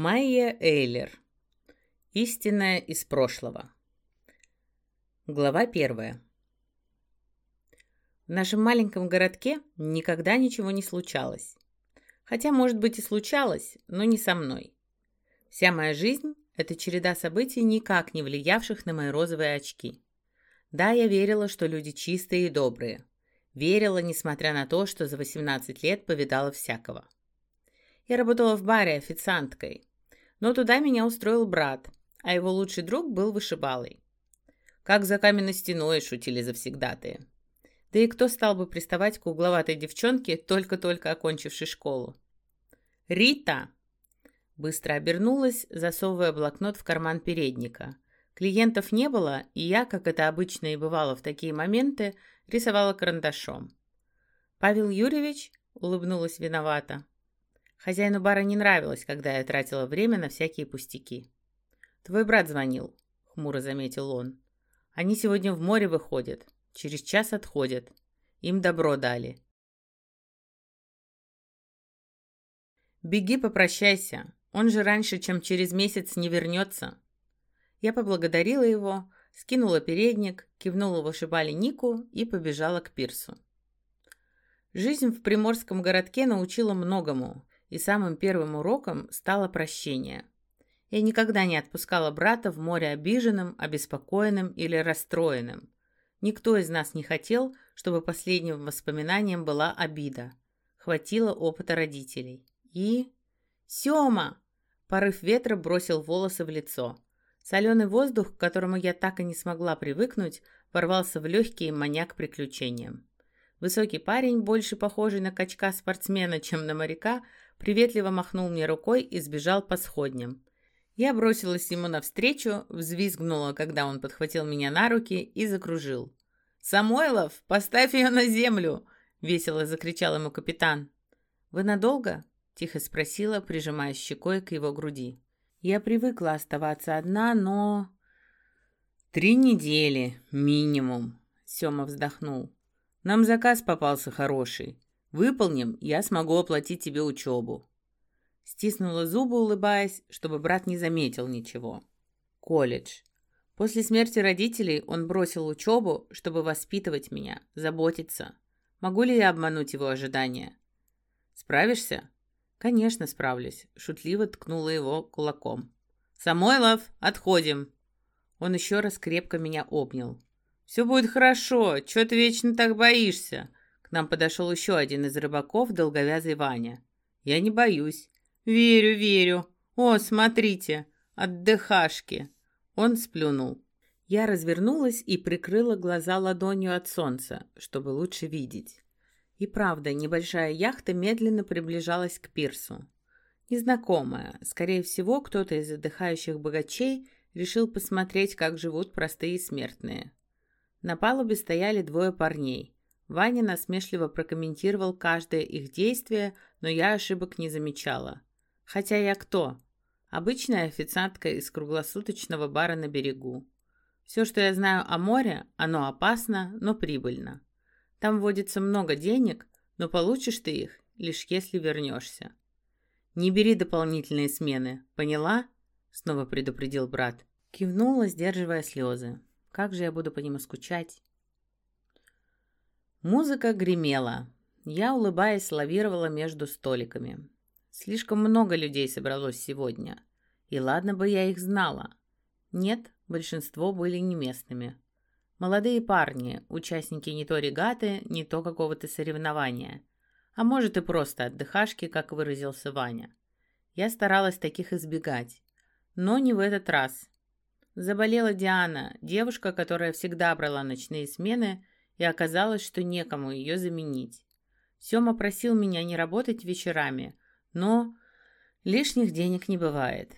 Майя Эйлер. Истинная из прошлого. Глава первая. В нашем маленьком городке никогда ничего не случалось. Хотя, может быть, и случалось, но не со мной. Вся моя жизнь – это череда событий, никак не влиявших на мои розовые очки. Да, я верила, что люди чистые и добрые. Верила, несмотря на то, что за 18 лет повидала всякого. Я работала в баре официанткой, но туда меня устроил брат, а его лучший друг был вышибалой. Как за каменной стеной шутили завсегдатые. Да и кто стал бы приставать к угловатой девчонке, только-только окончившей школу? «Рита!» Быстро обернулась, засовывая блокнот в карман передника. Клиентов не было, и я, как это обычно и бывало в такие моменты, рисовала карандашом. «Павел Юрьевич?» — улыбнулась виновата. Хозяину бара не нравилось, когда я тратила время на всякие пустяки. «Твой брат звонил», — хмуро заметил он. «Они сегодня в море выходят. Через час отходят. Им добро дали». «Беги, попрощайся. Он же раньше, чем через месяц, не вернется». Я поблагодарила его, скинула передник, кивнула вышибали Нику и побежала к пирсу. Жизнь в приморском городке научила многому, и самым первым уроком стало прощение. Я никогда не отпускала брата в море обиженным, обеспокоенным или расстроенным. Никто из нас не хотел, чтобы последним воспоминанием была обида. Хватило опыта родителей. И... «Сёма!» Порыв ветра бросил волосы в лицо. Соленый воздух, к которому я так и не смогла привыкнуть, ворвался в легкие маняк приключением. Высокий парень, больше похожий на качка-спортсмена, чем на моряка, приветливо махнул мне рукой и сбежал по сходням. Я бросилась ему навстречу, взвизгнула, когда он подхватил меня на руки и закружил. «Самойлов, поставь ее на землю!» — весело закричал ему капитан. «Вы надолго?» — тихо спросила, прижимая щекой к его груди. Я привыкла оставаться одна, но... «Три недели, минимум», — Сёма вздохнул. «Нам заказ попался хороший. Выполним, я смогу оплатить тебе учебу». Стиснула зубы, улыбаясь, чтобы брат не заметил ничего. Колледж. После смерти родителей он бросил учебу, чтобы воспитывать меня, заботиться. Могу ли я обмануть его ожидания? Справишься? Конечно, справлюсь. Шутливо ткнула его кулаком. Самойлов, отходим. Он еще раз крепко меня обнял. Все будет хорошо. Чего ты вечно так боишься? К нам подошел еще один из рыбаков, долговязый Ваня. «Я не боюсь». «Верю, верю. О, смотрите, отдыхашки». Он сплюнул. Я развернулась и прикрыла глаза ладонью от солнца, чтобы лучше видеть. И правда, небольшая яхта медленно приближалась к пирсу. Незнакомая, скорее всего, кто-то из отдыхающих богачей решил посмотреть, как живут простые смертные. На палубе стояли двое парней. Ваня насмешливо прокомментировал каждое их действие, но я ошибок не замечала. Хотя я кто? Обычная официантка из круглосуточного бара на берегу. Все, что я знаю о море, оно опасно, но прибыльно. Там водится много денег, но получишь ты их, лишь если вернешься. «Не бери дополнительные смены, поняла?» Снова предупредил брат. Кивнула, сдерживая слезы. «Как же я буду по нему скучать?» Музыка гремела. Я, улыбаясь, лавировала между столиками. Слишком много людей собралось сегодня. И ладно бы я их знала. Нет, большинство были не местными. Молодые парни, участники не то регаты, не то какого-то соревнования. А может и просто отдыхашки, как выразился Ваня. Я старалась таких избегать. Но не в этот раз. Заболела Диана, девушка, которая всегда брала ночные смены, и оказалось, что некому ее заменить. Сёма просил меня не работать вечерами, но лишних денег не бывает.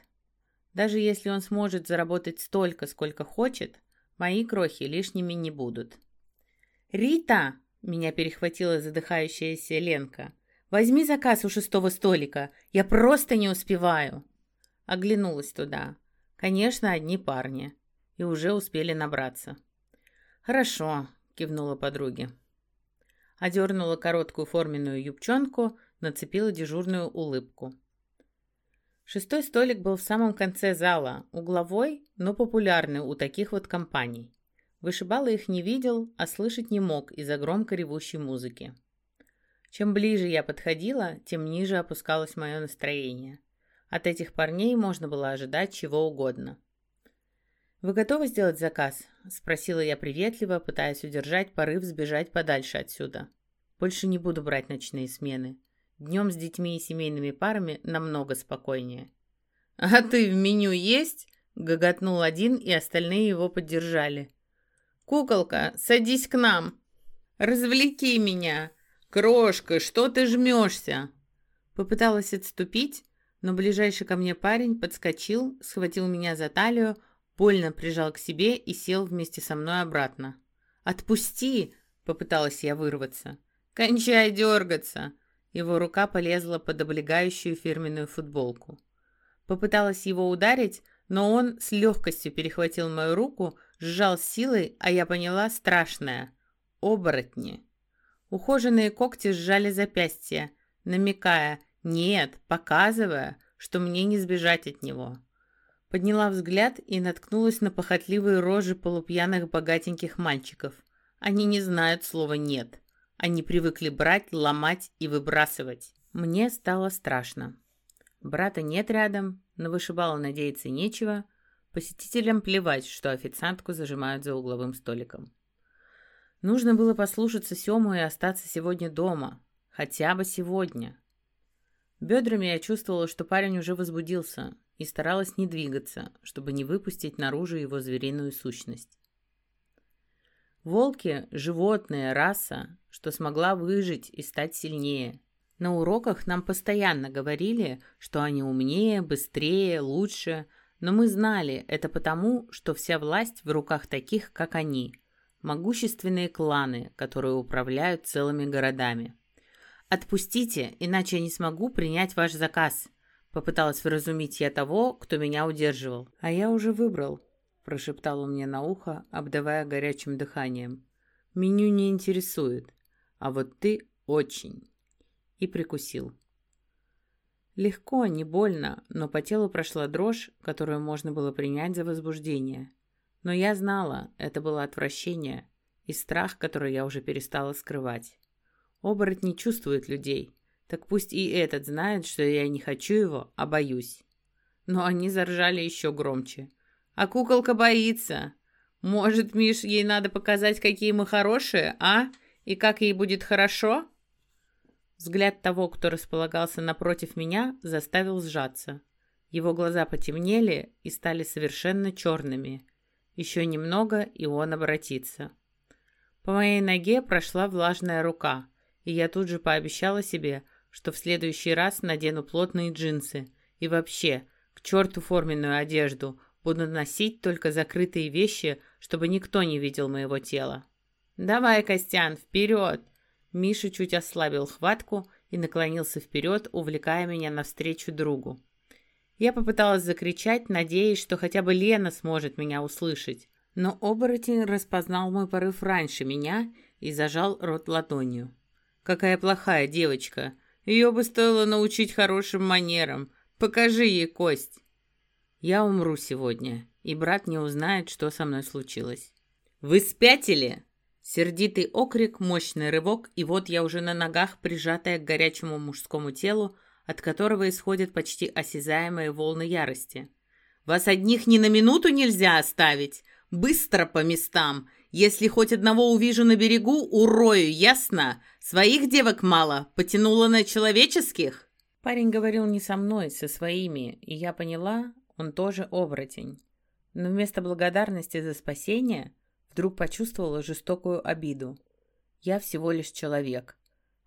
Даже если он сможет заработать столько, сколько хочет, мои крохи лишними не будут. «Рита!» — меня перехватила задыхающаяся Ленка. «Возьми заказ у шестого столика. Я просто не успеваю!» Оглянулась туда. Конечно, одни парни. И уже успели набраться. «Хорошо кивнула подруге. Одернула короткую форменную юбчонку, нацепила дежурную улыбку. Шестой столик был в самом конце зала, угловой, но популярный у таких вот компаний. Вышибала их не видел, а слышать не мог из-за громко ревущей музыки. Чем ближе я подходила, тем ниже опускалось мое настроение. От этих парней можно было ожидать чего угодно. «Вы готовы сделать заказ?» – спросила я приветливо, пытаясь удержать порыв сбежать подальше отсюда. «Больше не буду брать ночные смены. Днем с детьми и семейными парами намного спокойнее». «А ты в меню есть?» – гоготнул один, и остальные его поддержали. «Куколка, садись к нам! Развлеки меня! Крошка, что ты жмешься?» Попыталась отступить, но ближайший ко мне парень подскочил, схватил меня за талию, больно прижал к себе и сел вместе со мной обратно. «Отпусти!» — попыталась я вырваться. «Кончай дергаться!» Его рука полезла под облегающую фирменную футболку. Попыталась его ударить, но он с легкостью перехватил мою руку, сжал силой, а я поняла страшное. Оборотни. Ухоженные когти сжали запястье, намекая «нет», показывая, что мне не сбежать от него. Подняла взгляд и наткнулась на похотливые рожи полупьяных богатеньких мальчиков. Они не знают слова «нет». Они привыкли брать, ломать и выбрасывать. Мне стало страшно. Брата нет рядом, на вышибала надеяться нечего. Посетителям плевать, что официантку зажимают за угловым столиком. Нужно было послушаться Сему и остаться сегодня дома. Хотя бы сегодня. Бедрами я чувствовала, что парень уже возбудился, и старалась не двигаться, чтобы не выпустить наружу его звериную сущность. Волки – животные, раса, что смогла выжить и стать сильнее. На уроках нам постоянно говорили, что они умнее, быстрее, лучше, но мы знали это потому, что вся власть в руках таких, как они – могущественные кланы, которые управляют целыми городами. «Отпустите, иначе я не смогу принять ваш заказ», — попыталась вразумить я того, кто меня удерживал. «А я уже выбрал», — прошептал он мне на ухо, обдавая горячим дыханием. «Меню не интересует, а вот ты очень». И прикусил. Легко, не больно, но по телу прошла дрожь, которую можно было принять за возбуждение. Но я знала, это было отвращение и страх, который я уже перестала скрывать. Оборотни чувствуют людей, так пусть и этот знает, что я не хочу его, а боюсь. Но они заржали еще громче. А куколка боится. Может, Миш, ей надо показать, какие мы хорошие, а? И как ей будет хорошо? Взгляд того, кто располагался напротив меня, заставил сжаться. Его глаза потемнели и стали совершенно черными. Еще немного, и он обратится. По моей ноге прошла влажная рука, и я тут же пообещала себе, что в следующий раз надену плотные джинсы и вообще, к черту форменную одежду, буду носить только закрытые вещи, чтобы никто не видел моего тела. «Давай, Костян, вперед!» Миша чуть ослабил хватку и наклонился вперед, увлекая меня навстречу другу. Я попыталась закричать, надеясь, что хотя бы Лена сможет меня услышать. Но оборотень распознал мой порыв раньше меня и зажал рот ладонью. «Какая плохая девочка! Ее бы стоило научить хорошим манерам. Покажи ей кость!» «Я умру сегодня, и брат не узнает, что со мной случилось». «Вы спятили?» Сердитый окрик, мощный рывок, и вот я уже на ногах, прижатая к горячему мужскому телу, от которого исходят почти осязаемые волны ярости. «Вас одних ни на минуту нельзя оставить! Быстро по местам! Если хоть одного увижу на берегу, урою, ясно? Своих девок мало, потянуло на человеческих?» Парень говорил не со мной, со своими, и я поняла, он тоже оборотень. Но вместо благодарности за спасение вдруг почувствовала жестокую обиду. Я всего лишь человек,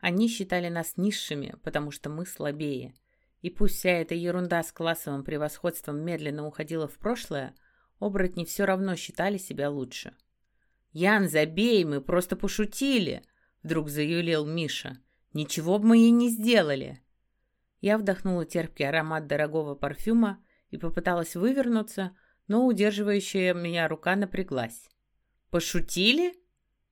они считали нас низшими, потому что мы слабее. И пусть вся эта ерунда с классовым превосходством медленно уходила в прошлое, оборотни все равно считали себя лучше. «Ян, забей, мы просто пошутили!» Вдруг заюлил Миша. «Ничего бы мы ей не сделали!» Я вдохнула терпкий аромат дорогого парфюма и попыталась вывернуться, но удерживающая меня рука напряглась. «Пошутили?»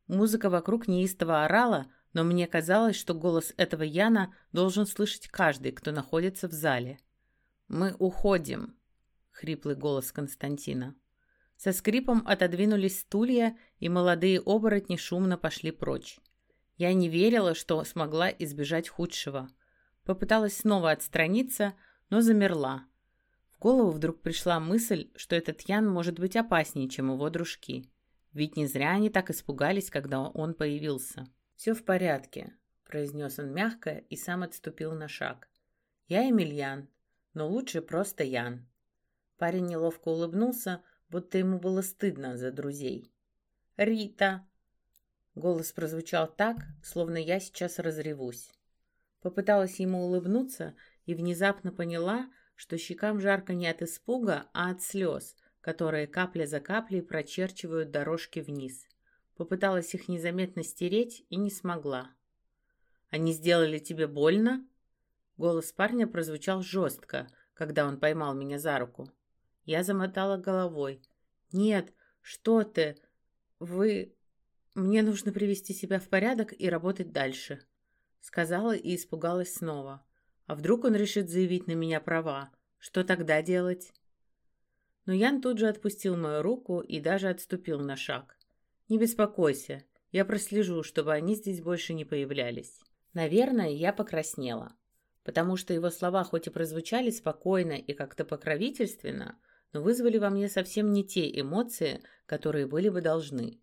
Музыка вокруг неистово орала, но мне казалось, что голос этого Яна должен слышать каждый, кто находится в зале. «Мы уходим», — хриплый голос Константина. Со скрипом отодвинулись стулья, и молодые оборотни шумно пошли прочь. Я не верила, что смогла избежать худшего. Попыталась снова отстраниться, но замерла. В голову вдруг пришла мысль, что этот Ян может быть опаснее, чем его дружки. Ведь не зря они так испугались, когда он появился. «Все в порядке», — произнес он мягко и сам отступил на шаг. «Я Эмильян, но лучше просто Ян». Парень неловко улыбнулся, будто ему было стыдно за друзей. «Рита!» Голос прозвучал так, словно я сейчас разревусь. Попыталась ему улыбнуться и внезапно поняла, что щекам жарко не от испуга, а от слез, которые капля за каплей прочерчивают дорожки вниз. Попыталась их незаметно стереть и не смогла. «Они сделали тебе больно?» Голос парня прозвучал жестко, когда он поймал меня за руку. Я замотала головой. «Нет, что ты? Вы... Мне нужно привести себя в порядок и работать дальше», сказала и испугалась снова. «А вдруг он решит заявить на меня права? Что тогда делать?» Но Ян тут же отпустил мою руку и даже отступил на шаг. «Не беспокойся, я прослежу, чтобы они здесь больше не появлялись». Наверное, я покраснела, потому что его слова хоть и прозвучали спокойно и как-то покровительственно, но вызвали во мне совсем не те эмоции, которые были бы должны.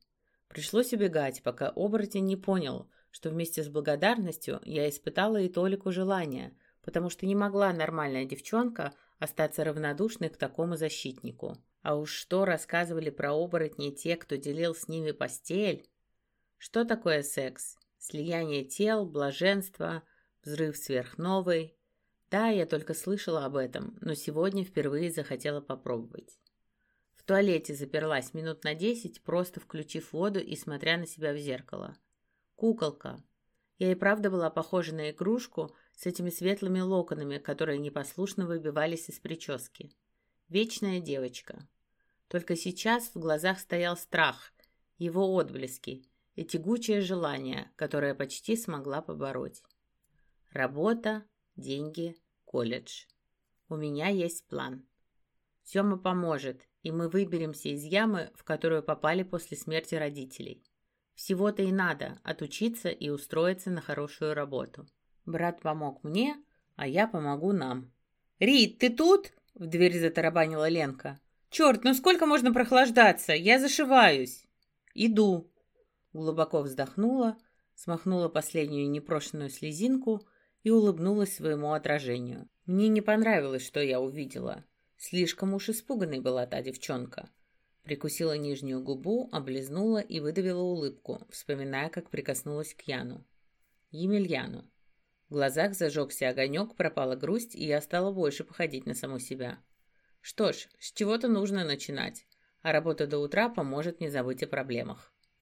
Пришлось убегать, пока оборотень не понял, что вместе с благодарностью я испытала и толику желания, потому что не могла нормальная девчонка остаться равнодушной к такому защитнику. А уж что рассказывали про оборотни те, кто делил с ними постель? Что такое секс? Слияние тел, блаженство, взрыв сверхновой. Да, я только слышала об этом, но сегодня впервые захотела попробовать. В туалете заперлась минут на десять, просто включив воду и смотря на себя в зеркало. Куколка. Я и правда была похожа на игрушку, с этими светлыми локонами, которые непослушно выбивались из прически. Вечная девочка. Только сейчас в глазах стоял страх, его отблески и тягучее желание, которое почти смогла побороть. Работа, деньги, колледж. У меня есть план. Сёма поможет, и мы выберемся из ямы, в которую попали после смерти родителей. Всего-то и надо отучиться и устроиться на хорошую работу. Брат помог мне, а я помогу нам. «Рит, ты тут?» — в дверь затарабанила Ленка. «Черт, ну сколько можно прохлаждаться? Я зашиваюсь!» «Иду!» Глубоко вздохнула, смахнула последнюю непрошенную слезинку и улыбнулась своему отражению. Мне не понравилось, что я увидела. Слишком уж испуганной была та девчонка. Прикусила нижнюю губу, облизнула и выдавила улыбку, вспоминая, как прикоснулась к Яну. Емельяну. В глазах зажегся огонек, пропала грусть, и я стала больше походить на саму себя. Что ж, с чего-то нужно начинать, а работа до утра поможет мне забыть о проблемах.